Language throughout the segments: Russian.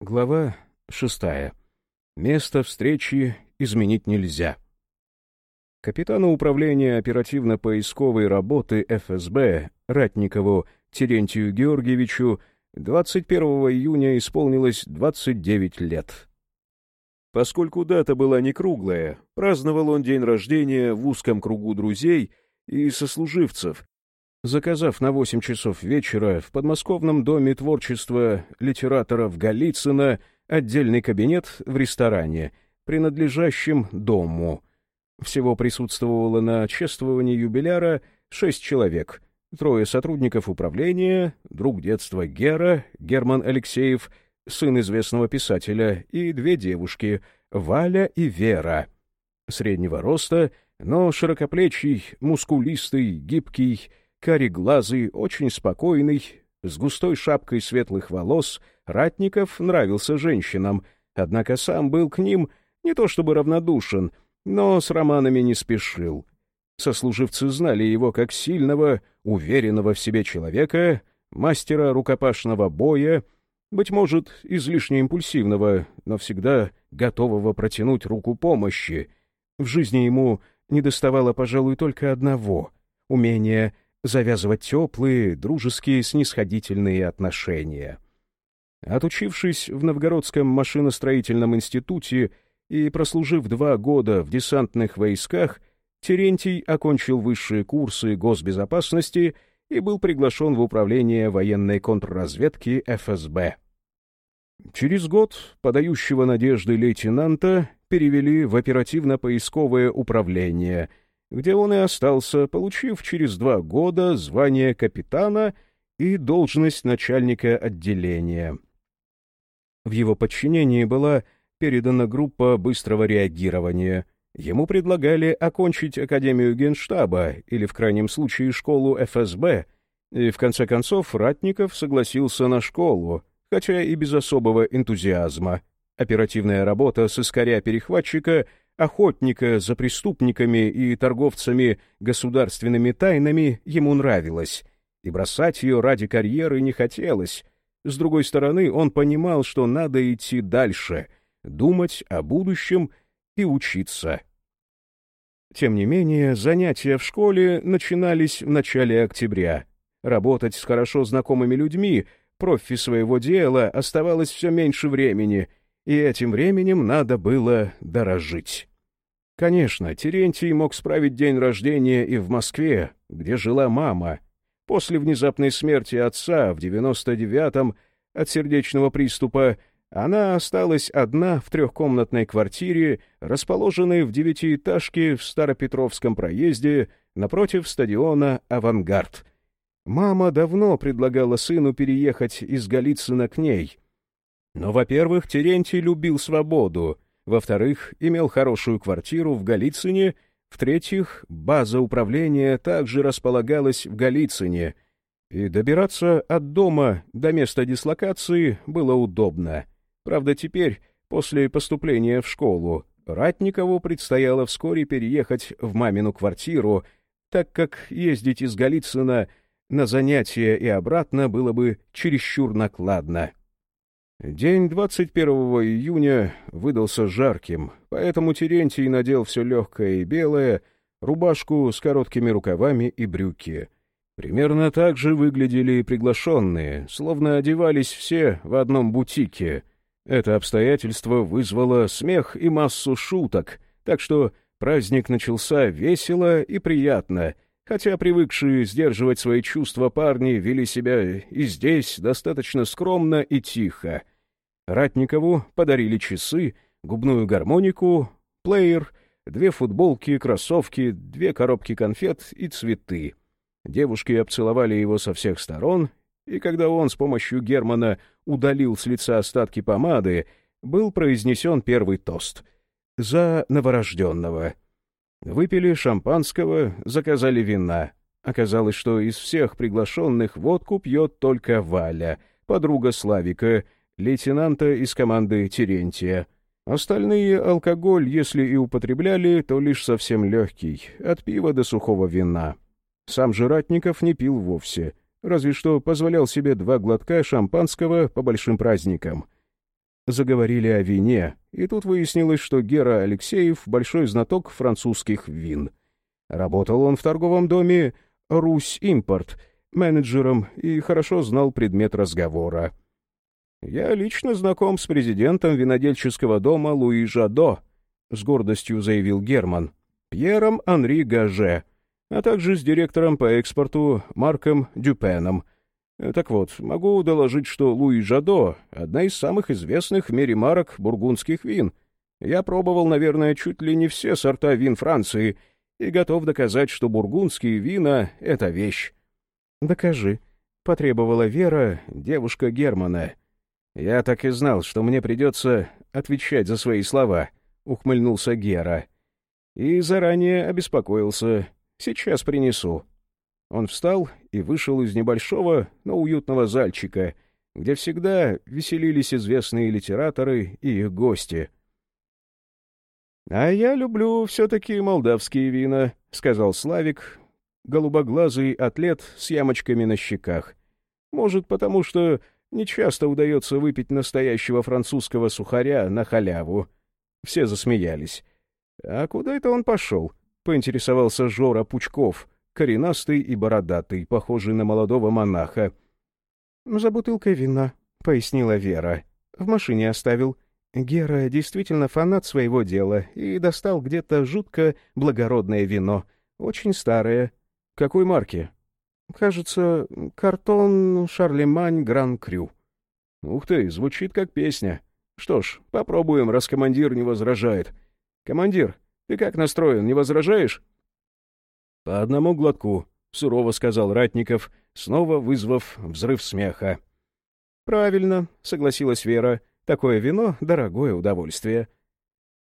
Глава шестая. Место встречи изменить нельзя. Капитану управления оперативно-поисковой работы ФСБ Ратникову Терентию Георгиевичу 21 июня исполнилось 29 лет. Поскольку дата была не круглая, праздновал он день рождения в узком кругу друзей и сослуживцев, заказав на 8 часов вечера в подмосковном доме творчества литераторов Голицына отдельный кабинет в ресторане, принадлежащем дому. Всего присутствовало на чествовании юбиляра шесть человек, трое сотрудников управления, друг детства Гера, Герман Алексеев, сын известного писателя, и две девушки, Валя и Вера. Среднего роста, но широкоплечий, мускулистый, гибкий, кареглазый, очень спокойный, с густой шапкой светлых волос, Ратников нравился женщинам, однако сам был к ним не то чтобы равнодушен, но с романами не спешил. Сослуживцы знали его как сильного, уверенного в себе человека, мастера рукопашного боя, быть может, излишне импульсивного, но всегда готового протянуть руку помощи. В жизни ему недоставало, пожалуй, только одного — умения завязывать теплые, дружеские, снисходительные отношения. Отучившись в Новгородском машиностроительном институте и прослужив два года в десантных войсках, Терентий окончил высшие курсы госбезопасности и был приглашен в управление военной контрразведки ФСБ. Через год подающего надежды лейтенанта перевели в оперативно-поисковое управление — где он и остался, получив через два года звание капитана и должность начальника отделения. В его подчинении была передана группа быстрого реагирования. Ему предлагали окончить Академию Генштаба или, в крайнем случае, школу ФСБ, и, в конце концов, Ратников согласился на школу, хотя и без особого энтузиазма. Оперативная работа с искоря-перехватчика — охотника за преступниками и торговцами государственными тайнами ему нравилось, и бросать ее ради карьеры не хотелось. С другой стороны, он понимал, что надо идти дальше, думать о будущем и учиться. Тем не менее, занятия в школе начинались в начале октября. Работать с хорошо знакомыми людьми, профи своего дела, оставалось все меньше времени, и этим временем надо было дорожить. Конечно, Терентий мог справить день рождения и в Москве, где жила мама. После внезапной смерти отца в 99-м от сердечного приступа она осталась одна в трехкомнатной квартире, расположенной в девятиэтажке в Старопетровском проезде напротив стадиона «Авангард». Мама давно предлагала сыну переехать из Голицына к ней. Но, во-первых, Терентий любил свободу — во-вторых, имел хорошую квартиру в Голицыне, в-третьих, база управления также располагалась в Голицыне, и добираться от дома до места дислокации было удобно. Правда, теперь, после поступления в школу, Ратникову предстояло вскоре переехать в мамину квартиру, так как ездить из Голицына на занятия и обратно было бы чересчур накладно. День 21 июня выдался жарким, поэтому Терентий надел все легкое и белое, рубашку с короткими рукавами и брюки. Примерно так же выглядели и приглашенные, словно одевались все в одном бутике. Это обстоятельство вызвало смех и массу шуток, так что праздник начался весело и приятно, хотя привыкшие сдерживать свои чувства парни вели себя и здесь достаточно скромно и тихо. Ратникову подарили часы, губную гармонику, плеер, две футболки, кроссовки, две коробки конфет и цветы. Девушки обцеловали его со всех сторон, и когда он с помощью Германа удалил с лица остатки помады, был произнесен первый тост. «За новорожденного». Выпили шампанского, заказали вина. Оказалось, что из всех приглашенных водку пьет только Валя, подруга Славика — лейтенанта из команды Терентия. Остальные алкоголь, если и употребляли, то лишь совсем легкий, от пива до сухого вина. Сам же Ратников не пил вовсе, разве что позволял себе два глотка шампанского по большим праздникам. заговорили о вине, и тут выяснилось, что Гера Алексеев — большой знаток французских вин. Работал он в торговом доме «Русь Импорт», менеджером и хорошо знал предмет разговора. «Я лично знаком с президентом винодельческого дома Луи Жадо», — с гордостью заявил Герман, «Пьером Анри Гаже, а также с директором по экспорту Марком Дюпеном. Так вот, могу доложить, что Луи Жадо — одна из самых известных в мире марок бургундских вин. Я пробовал, наверное, чуть ли не все сорта вин Франции и готов доказать, что бургундские вина — это вещь». «Докажи», — потребовала Вера, девушка Германа. «Я так и знал, что мне придется отвечать за свои слова», — ухмыльнулся Гера. «И заранее обеспокоился. Сейчас принесу». Он встал и вышел из небольшого, но уютного зальчика, где всегда веселились известные литераторы и их гости. «А я люблю все-таки молдавские вина», — сказал Славик, голубоглазый атлет с ямочками на щеках. «Может, потому что нечасто удается выпить настоящего французского сухаря на халяву». Все засмеялись. «А куда это он пошел?» — поинтересовался Жора Пучков, коренастый и бородатый, похожий на молодого монаха. «За бутылкой вина», — пояснила Вера. «В машине оставил». Гера действительно фанат своего дела и достал где-то жутко благородное вино, очень старое. Какой марки? Кажется, картон Шарлемань Гран Крю. Ух ты, звучит как песня. Что ж, попробуем, раз командир не возражает. Командир, ты как настроен, не возражаешь? По одному глотку, сурово сказал Ратников, снова вызвав взрыв смеха. Правильно, согласилась Вера. Такое вино — дорогое удовольствие.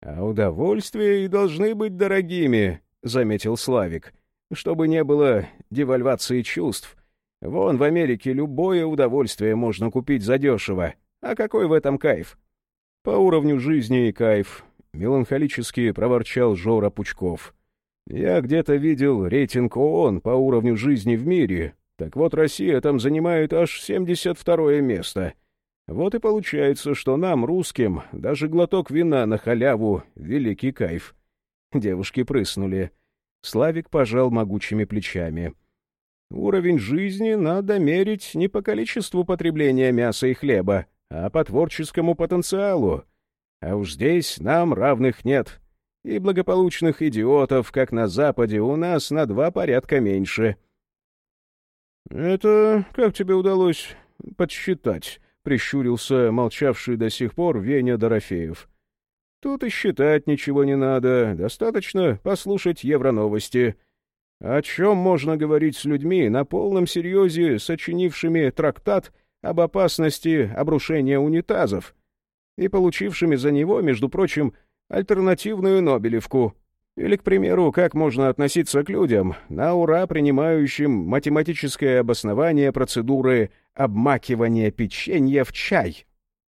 А удовольствия и должны быть дорогими, заметил Славик чтобы не было девальвации чувств. Вон в Америке любое удовольствие можно купить задешево. А какой в этом кайф? По уровню жизни и кайф, меланхолически проворчал Жора Пучков. Я где-то видел рейтинг ООН по уровню жизни в мире. Так вот, Россия там занимает аж 72 место. Вот и получается, что нам, русским, даже глоток вина на халяву — великий кайф. Девушки прыснули. Славик пожал могучими плечами. «Уровень жизни надо мерить не по количеству потребления мяса и хлеба, а по творческому потенциалу. А уж здесь нам равных нет. И благополучных идиотов, как на Западе, у нас на два порядка меньше». «Это как тебе удалось подсчитать?» — прищурился молчавший до сих пор Веня Дорофеев. Тут и считать ничего не надо, достаточно послушать евроновости. О чем можно говорить с людьми на полном серьезе, сочинившими трактат об опасности обрушения унитазов и получившими за него, между прочим, альтернативную Нобелевку? Или, к примеру, как можно относиться к людям, на ура принимающим математическое обоснование процедуры обмакивания печенья в чай?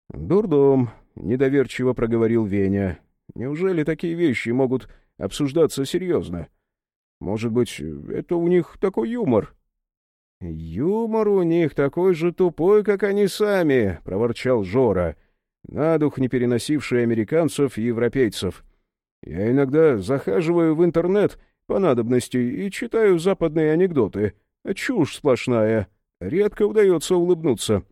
Дурдом, — недоверчиво проговорил Веня. «Неужели такие вещи могут обсуждаться серьезно? Может быть, это у них такой юмор?» «Юмор у них такой же тупой, как они сами», — проворчал Жора, на дух не переносивший американцев и европейцев. «Я иногда захаживаю в интернет по надобности и читаю западные анекдоты. Чушь сплошная. Редко удается улыбнуться.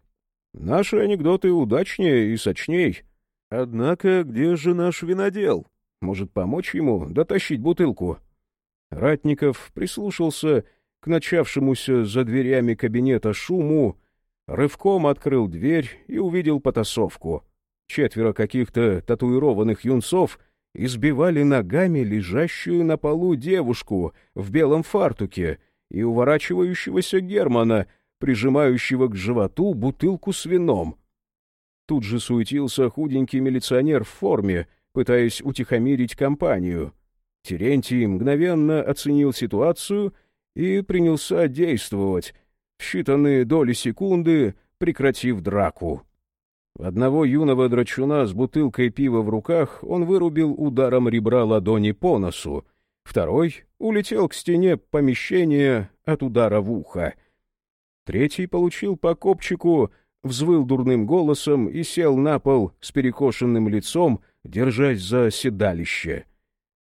Наши анекдоты удачнее и сочней. Однако где же наш винодел? Может, помочь ему дотащить бутылку? Ратников прислушался к начавшемуся за дверями кабинета шуму, рывком открыл дверь и увидел потасовку. Четверо каких-то татуированных юнцов избивали ногами лежащую на полу девушку в белом фартуке и уворачивающегося Германа, прижимающего к животу бутылку с вином. Тут же суетился худенький милиционер в форме, пытаясь утихомирить компанию. Терентий мгновенно оценил ситуацию и принялся действовать, в считанные доли секунды прекратив драку. Одного юного драчуна с бутылкой пива в руках он вырубил ударом ребра ладони по носу, второй улетел к стене помещения от удара в ухо. Третий получил по копчику взвыл дурным голосом и сел на пол с перекошенным лицом, держась за седалище.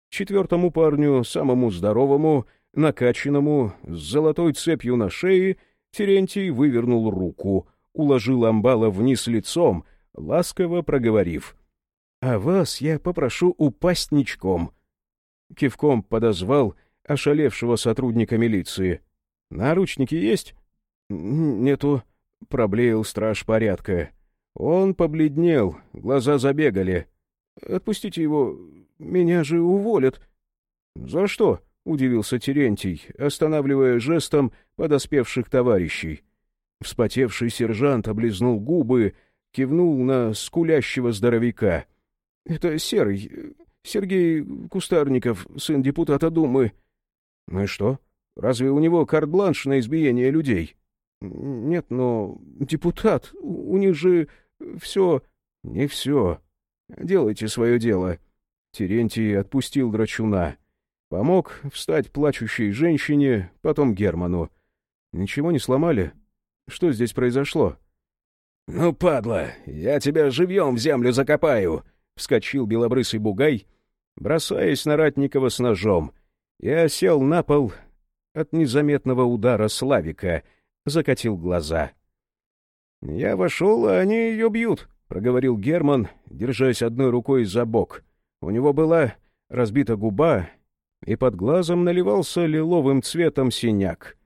Четвертому парню, самому здоровому, накачанному, с золотой цепью на шее, Терентий вывернул руку, уложил амбала вниз лицом, ласково проговорив. — А вас я попрошу упасть ничком. Кивком подозвал ошалевшего сотрудника милиции. — Наручники есть? — Нету, — проблеял страж порядка. Он побледнел, глаза забегали. — Отпустите его, меня же уволят. — За что? — удивился Терентий, останавливая жестом подоспевших товарищей. Вспотевший сержант облизнул губы, кивнул на скулящего здоровяка. — Это Серый, Сергей Кустарников, сын депутата Думы. — Ну и что? Разве у него карт-бланш на избиение людей? — Нет, но депутат, у них же все... — Не все. Делайте свое дело. Терентий отпустил драчуна. Помог встать плачущей женщине, потом Герману. Ничего не сломали? Что здесь произошло? — Ну, падла, я тебя живьем в землю закопаю! — вскочил белобрысый бугай, бросаясь на Ратникова с ножом. Я сел на пол от незаметного удара Славика, закатил глаза. «Я вошел, а они ее бьют», — проговорил Герман, держась одной рукой за бок. У него была разбита губа, и под глазом наливался лиловым цветом синяк.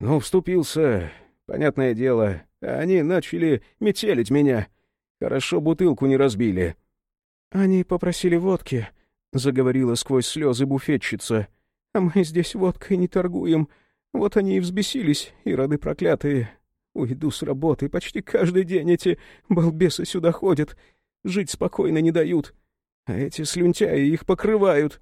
Ну, вступился, понятное дело, они начали метелить меня. Хорошо бутылку не разбили. — Они попросили водки, — заговорила сквозь слезы буфетчица. — А мы здесь водкой не торгуем. Вот они и взбесились, и рады проклятые. Уйду с работы, почти каждый день эти балбесы сюда ходят. Жить спокойно не дают. А эти слюнтяи их покрывают.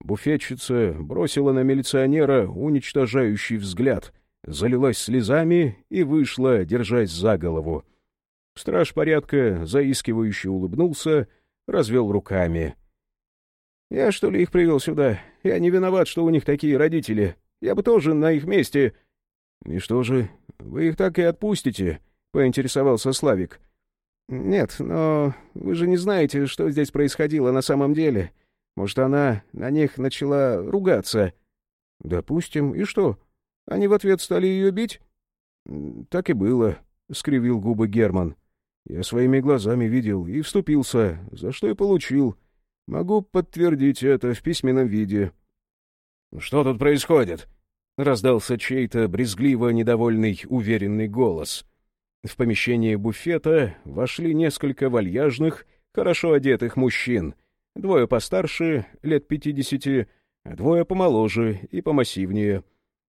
Буфетчица бросила на милиционера уничтожающий взгляд, залилась слезами и вышла, держась за голову. Страж порядка заискивающе улыбнулся, развел руками. — Я, что ли, их привел сюда? Я не виноват, что у них такие родители. Я бы тоже на их месте... — И что же, вы их так и отпустите? — поинтересовался Славик. «Нет, но вы же не знаете, что здесь происходило на самом деле. Может, она на них начала ругаться?» «Допустим. И что? Они в ответ стали ее бить?» «Так и было», — скривил губы Герман. «Я своими глазами видел и вступился, за что и получил. Могу подтвердить это в письменном виде». «Что тут происходит?» — раздался чей-то брезгливо недовольный уверенный голос. В помещение буфета вошли несколько вальяжных, хорошо одетых мужчин, двое постарше, лет пятидесяти, а двое помоложе и помассивнее.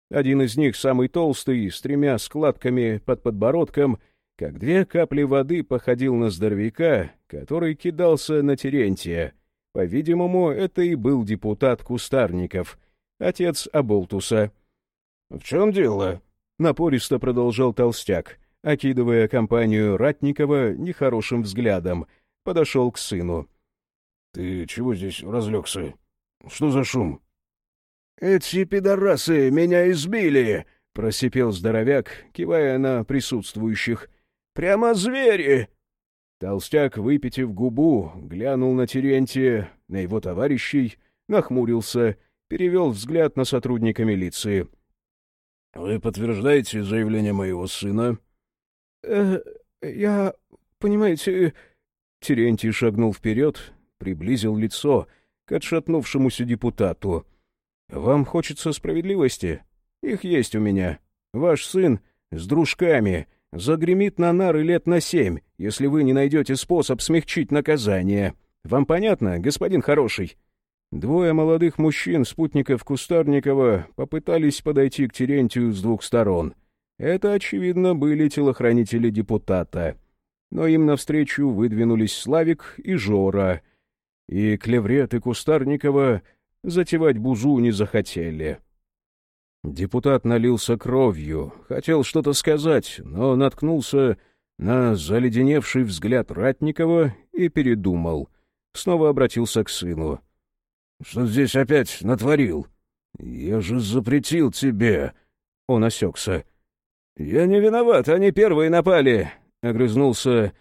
Один из них, самый толстый, с тремя складками под подбородком, как две капли воды походил на здоровяка, который кидался на Терентия. По-видимому, это и был депутат Кустарников, отец Аболтуса. — В чем дело? — напористо продолжал толстяк окидывая компанию Ратникова нехорошим взглядом, подошел к сыну. — Ты чего здесь разлегся? Что за шум? — Эти пидорасы меня избили! — просипел здоровяк, кивая на присутствующих. — Прямо звери! Толстяк, выпитив губу, глянул на Терентия, на его товарищей, нахмурился, перевел взгляд на сотрудника милиции. — Вы подтверждаете заявление моего сына? э я, понимаете...» Терентий шагнул вперед, приблизил лицо к отшатнувшемуся депутату. «Вам хочется справедливости? Их есть у меня. Ваш сын с дружками загремит на нары лет на семь, если вы не найдете способ смягчить наказание. Вам понятно, господин хороший?» Двое молодых мужчин, спутников Кустарникова, попытались подойти к Терентию с двух сторон — это, очевидно, были телохранители депутата. Но им навстречу выдвинулись Славик и Жора, и Клеврет и Кустарникова затевать бузу не захотели. Депутат налился кровью, хотел что-то сказать, но наткнулся на заледеневший взгляд Ратникова и передумал. Снова обратился к сыну. — Что здесь опять натворил? Я же запретил тебе. Он осекся. «Я не виноват, они первые напали. — огрызнулся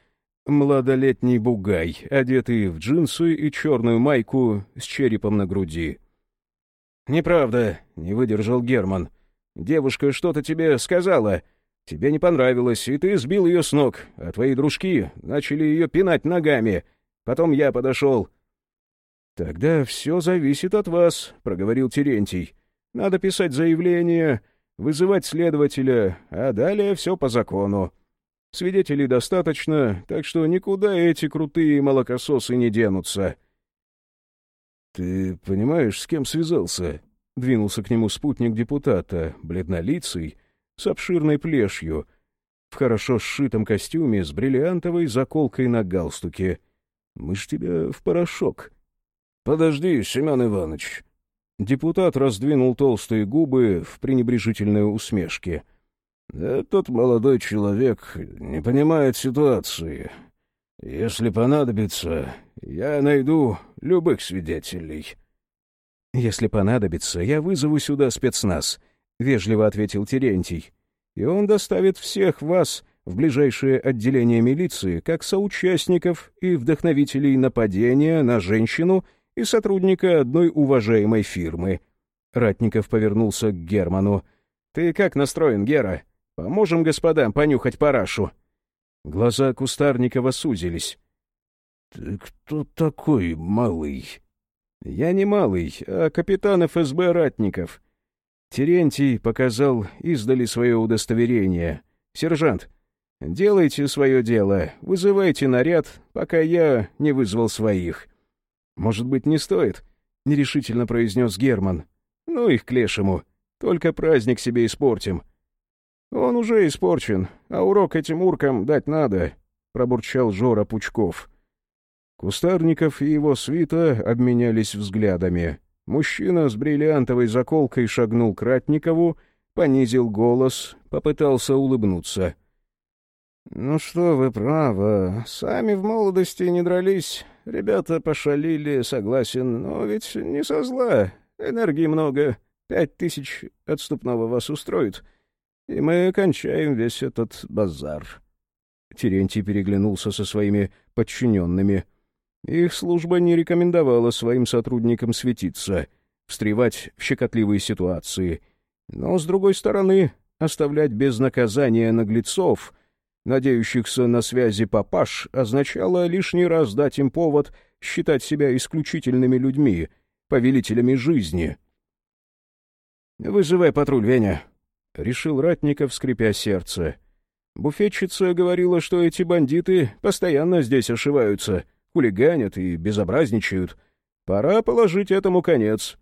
младолетний бугай, одетый в джинсы и черную майку с черепом на груди. «Неправда», — не выдержал Герман. «Девушка что-то тебе сказала. Тебе не понравилось, и ты сбил ее с ног, а твои дружки начали ее пинать ногами. Потом я подошел». «Тогда все зависит от вас», — проговорил Терентий. «Надо писать заявление, вызывать следователя, а далее все по закону. Свидетелей достаточно, так что никуда эти крутые молокососы не денутся». «Ты понимаешь, с кем связался?» — двинулся к нему спутник депутата, бледнолицый, с обширной плешью, в хорошо сшитом костюме с бриллиантовой заколкой на галстуке. «Мы ж тебя в порошок». «Подожди, Семен Иванович». Депутат раздвинул толстые губы в пренебрежительной усмешке. «Этот молодой человек не понимает ситуации. Если понадобится, я найду любых свидетелей». «Если понадобится, я вызову сюда спецназ», — вежливо ответил Терентий. «И он доставит всех вас в ближайшее отделение милиции как соучастников и вдохновителей нападения на женщину и сотрудника одной уважаемой фирмы». Ратников повернулся к Герману. «Ты как настроен, Гера? Поможем господам понюхать парашу?» Глаза Кустарникова сузились. «Ты кто такой, малый?» «Я не малый, а капитан ФСБ Ратников». Терентий показал издали свое удостоверение. «Сержант, делайте свое дело, вызывайте наряд, пока я не вызвал своих». «Может быть, не стоит?» — нерешительно произнес Герман. «Ну их к лешему. Только праздник себе испортим». «Он уже испорчен, а урок этим уркам дать надо», — пробурчал Жора Пучков. Кустарников и его свита обменялись взглядами. Мужчина с бриллиантовой заколкой шагнул к Ратникову, понизил голос, попытался улыбнуться. «Ну что вы, право, сами в молодости не дрались. Ребята пошалили, согласен, но ведь не со зла. Энергии много. Пять тысяч отступного вас устроит и мы кончаем весь этот базар». Терентий переглянулся со своими подчиненными. Их служба не рекомендовала своим сотрудникам светиться, встревать в щекотливые ситуации. Но, с другой стороны, оставлять без наказания наглецов, надеющихся на связи папаш, означало лишний раз дать им повод считать себя исключительными людьми, повелителями жизни. «Вызывай патруль, Веня», — решил Ратников, скрипя сердце. Буфетчица говорила, что эти бандиты постоянно здесь ошиваются, хулиганят и безобразничают. Пора положить этому конец.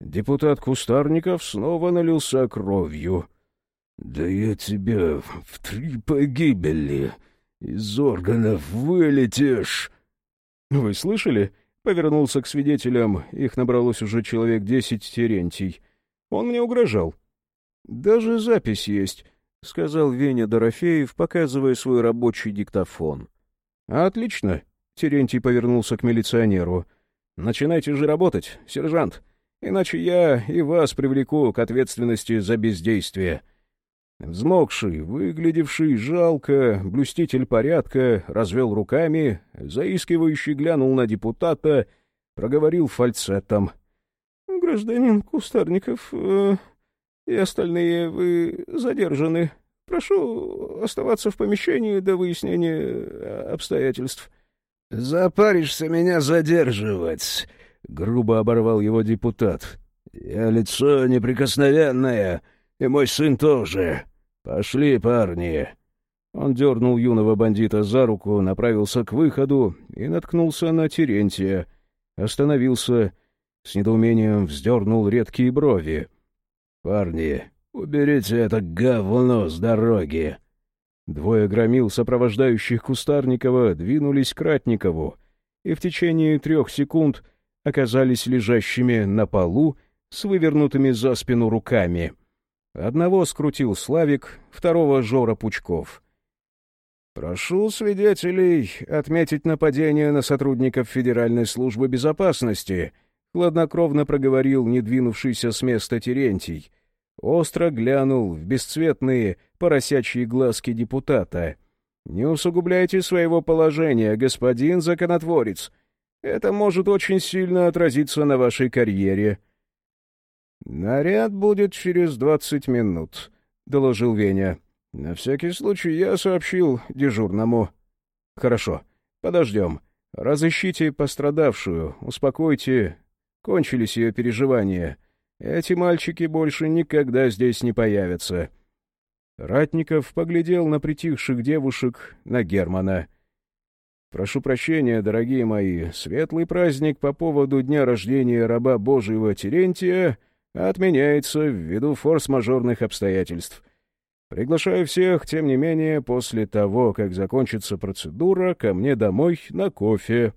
Депутат Кустарников снова налился кровью. — Да я тебя в три погибели. Из органов вылетишь. — Вы слышали? — повернулся к свидетелям. Их набралось уже человек десять Терентий. Он мне угрожал. «Даже запись есть», — сказал Веня Дорофеев, показывая свой рабочий диктофон. «Отлично», — Терентий повернулся к милиционеру. «Начинайте же работать, сержант, иначе я и вас привлеку к ответственности за бездействие». Взмокший, выглядевший жалко, блюститель порядка, развел руками, заискивающий глянул на депутата, проговорил фальцетом. — Гражданин Кустарников, э, и остальные вы задержаны. Прошу оставаться в помещении до выяснения обстоятельств». «Запаришься меня задерживать», — грубо оборвал его депутат. «Я лицо неприкосновенное, и мой сын тоже. Пошли, парни». Он дернул юного бандита за руку, направился к выходу и наткнулся на Терентия. Остановился, с недоумением вздернул редкие брови. «Парни, уберите это говно с дороги!» Двое громил сопровождающих Кустарникова двинулись к Ратникову и в течение трех секунд оказались лежащими на полу с вывернутыми за спину руками. Одного скрутил Славик, второго — Жора Пучков. «Прошу свидетелей отметить нападение на сотрудников Федеральной службы безопасности», — хладнокровно проговорил не двинувшийся с места Терентий. Остро глянул в бесцветные поросячьи глазки депутата. Не усугубляйте своего положения, господин законотворец. Это может очень сильно отразиться на вашей карьере». «Наряд будет через двадцать минут», — доложил Веня. «На всякий случай я сообщил дежурному». «Хорошо, подождем. Разыщите пострадавшую, успокойте. Кончились ее переживания. Эти мальчики больше никогда здесь не появятся». Ратников поглядел на притихших девушек, на Германа. «Прошу прощения, дорогие мои, светлый праздник по поводу дня рождения раба Божьего Терентия отменяется ввиду форс-мажорных обстоятельств. Приглашаю всех, тем не менее, после того, как закончится процедура, ко мне домой на кофе».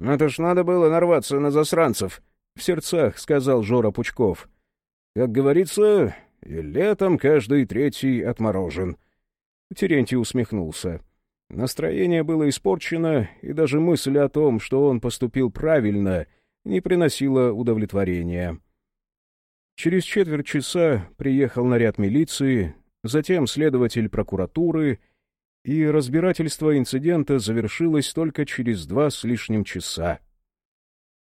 «Это ж надо было нарваться на засранцев», — в сердцах сказал Жора Пучков. «Как говорится, и летом каждый третий отморожен». Терентий усмехнулся. Настроение было испорчено, и даже мысль о том, что он поступил правильно, не приносила удовлетворения. Через четверть часа приехал наряд милиции, затем следователь прокуратуры, и разбирательство инцидента завершилось только через два с лишним часа.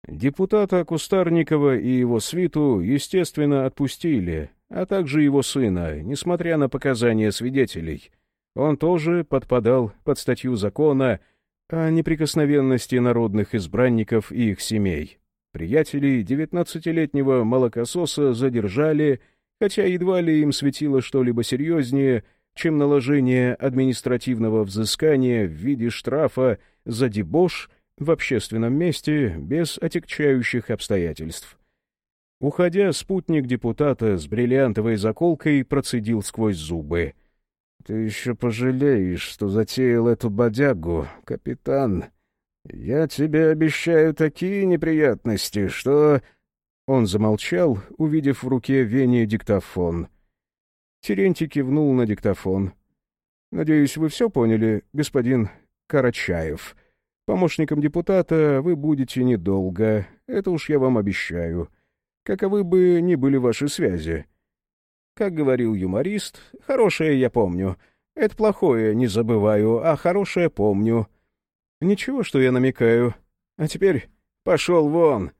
Депутата Кустарникова и его свиту, естественно, отпустили, а также его сына, несмотря на показания свидетелей. Он тоже подпадал под статью закона о неприкосновенности народных избранников и их семей. Приятелей девятнадцатилетнего молокососа задержали, хотя едва ли им светило что-либо серьезнее, чем наложение административного взыскания в виде штрафа за дебош в общественном месте без отягчающих обстоятельств. Уходя, спутник депутата с бриллиантовой заколкой процедил сквозь зубы. — Ты еще пожалеешь, что затеял эту бодягу, капитан. Я тебе обещаю такие неприятности, что... Он замолчал, увидев в руке Вене диктофон. Терентий кивнул на диктофон. — Надеюсь, вы все поняли, господин Карачаев. Помощником депутата вы будете недолго, это уж я вам обещаю. — каковы бы ни были ваши связи. Как говорил юморист, хорошее я помню. Это плохое не забываю, а хорошее помню. Ничего, что я намекаю. А теперь пошел вон.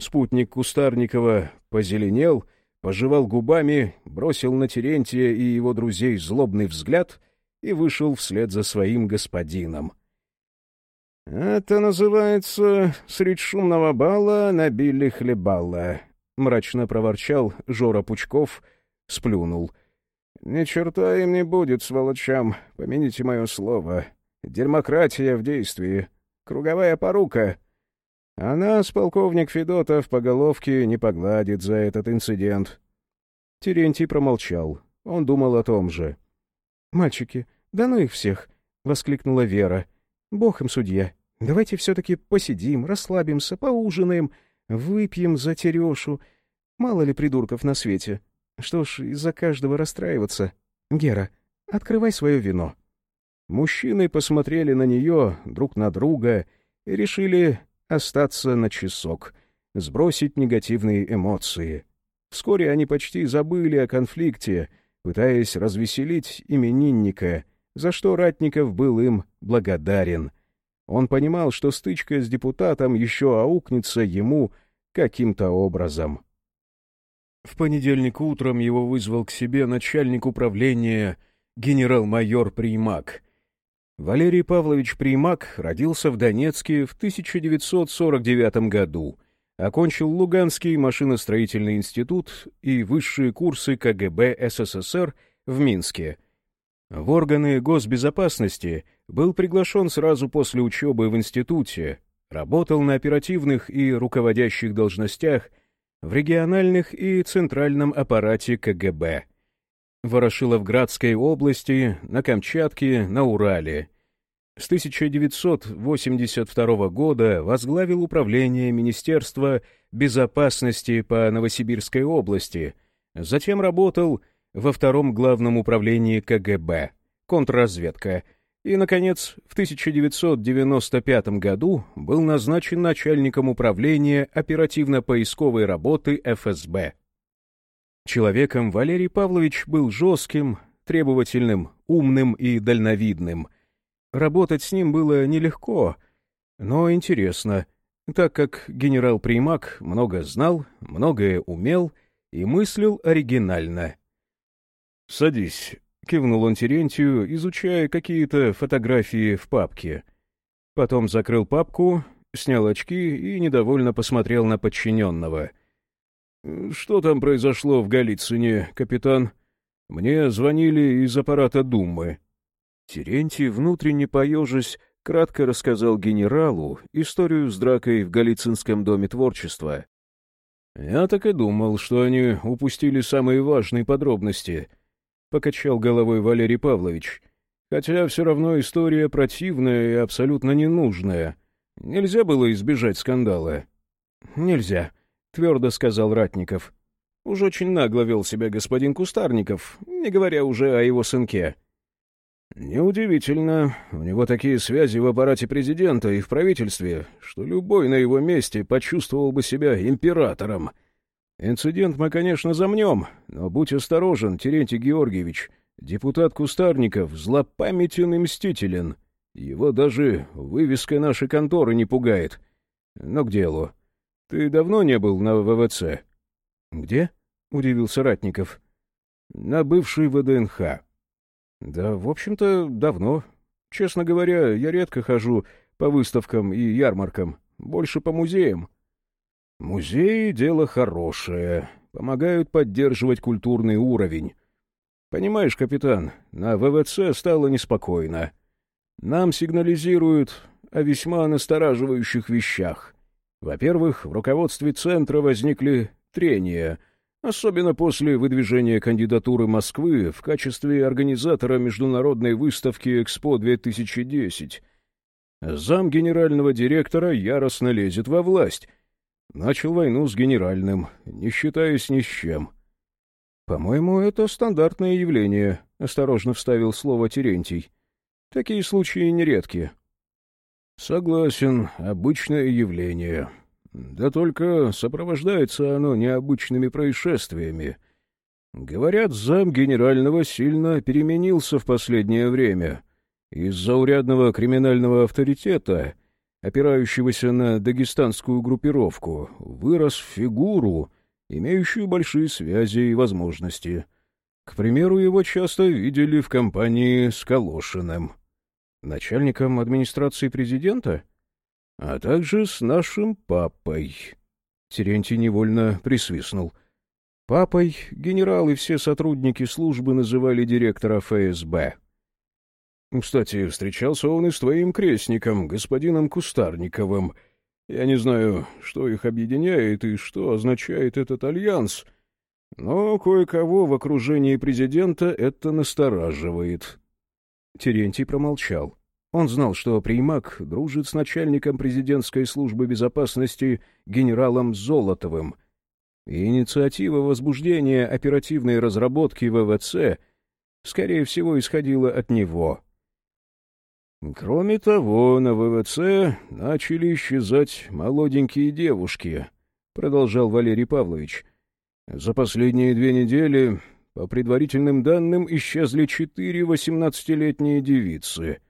Спутник Кустарникова позеленел, пожевал губами, бросил на Терентия и его друзей злобный взгляд и вышел вслед за своим господином. «Это называется «Средь шумного бала набили хлебала», — мрачно проворчал Жора Пучков, сплюнул. «Ни черта им не будет, сволочам, помяните мое слово. Демократия в действии. Круговая порука. А нас полковник Федотов по головке не погладит за этот инцидент». Терентий промолчал. Он думал о том же. «Мальчики, да ну их всех!» — воскликнула Вера. «Бог им судья. Давайте все-таки посидим, расслабимся, поужинаем». Выпьем за Терешу. Мало ли придурков на свете. Что ж, из-за каждого расстраиваться. Гера, открывай свое вино». Мужчины посмотрели на нее, друг на друга, и решили остаться на часок, сбросить негативные эмоции. Вскоре они почти забыли о конфликте, пытаясь развеселить именинника, за что Ратников был им благодарен. Он понимал, что стычка с депутатом еще аукнется ему каким-то образом. В понедельник утром его вызвал к себе начальник управления генерал-майор Примак. Валерий Павлович Примак родился в Донецке в 1949 году, окончил Луганский машиностроительный институт и высшие курсы КГБ СССР в Минске — в органы госбезопасности был приглашен сразу после учебы в институте, работал на оперативных и руководящих должностях в региональных и центральном аппарате КГБ. Ворошиловградской области, на Камчатке, на Урале. С 1982 года возглавил управление Министерства безопасности по Новосибирской области, затем работал во втором главном управлении КГБ, контрразведка, и, наконец, в 1995 году был назначен начальником управления оперативно-поисковой работы ФСБ. Человеком Валерий Павлович был жестким, требовательным, умным и дальновидным. Работать с ним было нелегко, но интересно, так как генерал Примак много знал, многое умел и мыслил оригинально. «Садись», — кивнул он Терентию, изучая какие-то фотографии в папке. Потом закрыл папку, снял очки и недовольно посмотрел на подчиненного. «Что там произошло в Голицыне, капитан? Мне звонили из аппарата Думы». Терентий, внутренне поежась, кратко рассказал генералу историю с дракой в Голицынском доме творчества. «Я так и думал, что они упустили самые важные подробности», — покачал головой Валерий Павлович. «Хотя все равно история противная и абсолютно ненужная. Нельзя было избежать скандала». «Нельзя», — твердо сказал Ратников. «Уж очень нагло вел себя господин Кустарников, не говоря уже о его сынке». «Неудивительно. У него такие связи в аппарате президента и в правительстве, что любой на его месте почувствовал бы себя императором. Инцидент мы, конечно, замнем, но будь осторожен, Терентий Георгиевич. Депутат Кустарников злопамятен и мстителен. Его даже вывеска нашей конторы не пугает. Но к делу. Ты давно не был на ВВЦ?» «Где?» — удивился Ратников. «На бывшей ВДНХ». «Да, в общем-то, давно. Честно говоря, я редко хожу по выставкам и ярмаркам, больше по музеям». «Музеи — дело хорошее, помогают поддерживать культурный уровень. Понимаешь, капитан, на ВВЦ стало неспокойно. Нам сигнализируют о весьма настораживающих вещах. Во-первых, в руководстве центра возникли трения — особенно после выдвижения кандидатуры Москвы в качестве организатора международной выставки «Экспо-2010». Зам генерального директора яростно лезет во власть. Начал войну с генеральным, не считаясь ни с чем. «По-моему, это стандартное явление», — осторожно вставил слово Терентий. «Такие случаи нередки». «Согласен, обычное явление», да только сопровождается оно необычными происшествиями. Говорят, зам генерального сильно переменился в последнее время. Из-за урядного криминального авторитета, опирающегося на дагестанскую группировку, вырос в фигуру, имеющую большие связи и возможности. К примеру, его часто видели в компании с Калошиным. Начальником администрации президента — а также с нашим папой». Терентий невольно присвистнул. Папой генерал и все сотрудники службы называли директора ФСБ. «Кстати, встречался он и с твоим крестником, господином Кустарниковым. Я не знаю, что их объединяет и что означает этот альянс, но кое-кого в окружении президента это настораживает». Терентий промолчал. Он знал, что Примак дружит с начальником президентской службы безопасности генералом Золотовым. И инициатива возбуждения оперативной разработки ВВЦ, скорее всего, исходила от него. Кроме того, на ВВЦ начали исчезать молоденькие девушки, продолжал Валерий Павлович. За последние две недели, по предварительным данным, исчезли четыре восемнадцатилетние девицы —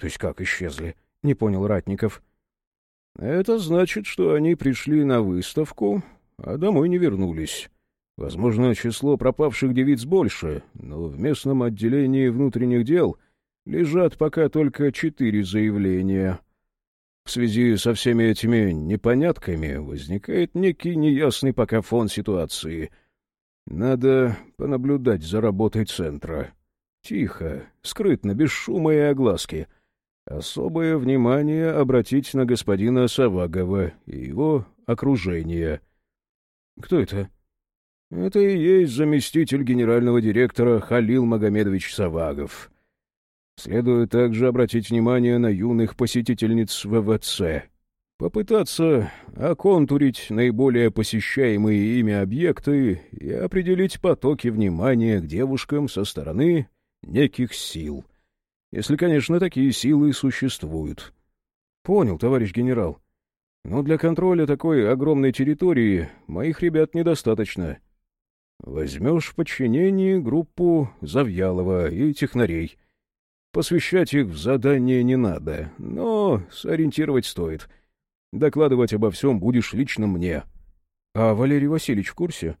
то есть как исчезли? Не понял Ратников. Это значит, что они пришли на выставку, а домой не вернулись. Возможно, число пропавших девиц больше, но в местном отделении внутренних дел лежат пока только четыре заявления. В связи со всеми этими непонятками возникает некий неясный пока фон ситуации. Надо понаблюдать за работой центра. Тихо, скрытно, без шума и огласки — особое внимание обратить на господина Савагова и его окружение. Кто это? Это и есть заместитель генерального директора Халил Магомедович Савагов. Следует также обратить внимание на юных посетительниц ВВЦ. Попытаться оконтурить наиболее посещаемые ими объекты и определить потоки внимания к девушкам со стороны неких сил. Если, конечно, такие силы существуют. Понял, товарищ генерал. Но для контроля такой огромной территории моих ребят недостаточно. Возьмешь в подчинение группу Завьялова и технарей. Посвящать их в задание не надо, но сориентировать стоит. Докладывать обо всем будешь лично мне. А Валерий Васильевич в курсе?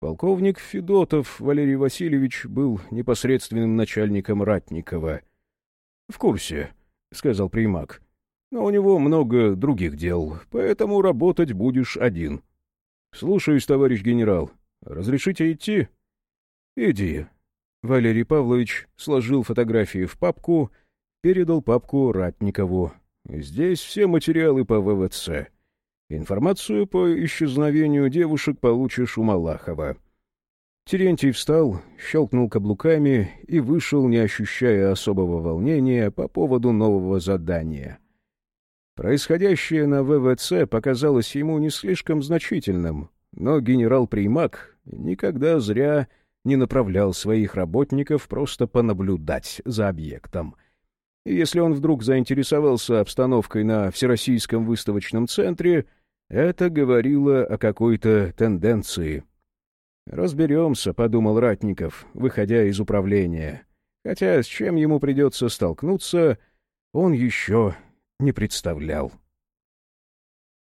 Полковник Федотов Валерий Васильевич был непосредственным начальником Ратникова. — В курсе, — сказал примак. — Но у него много других дел, поэтому работать будешь один. — Слушаюсь, товарищ генерал. Разрешите идти? — Иди. Валерий Павлович сложил фотографии в папку, передал папку Ратникову. Здесь все материалы по ВВЦ. Информацию по исчезновению девушек получишь у Малахова. Терентий встал, щелкнул каблуками и вышел, не ощущая особого волнения по поводу нового задания. Происходящее на ВВЦ показалось ему не слишком значительным, но генерал Примак никогда зря не направлял своих работников просто понаблюдать за объектом. Если он вдруг заинтересовался обстановкой на Всероссийском выставочном центре, это говорило о какой-то тенденции. «Разберемся», — подумал Ратников, выходя из управления. Хотя с чем ему придется столкнуться, он еще не представлял.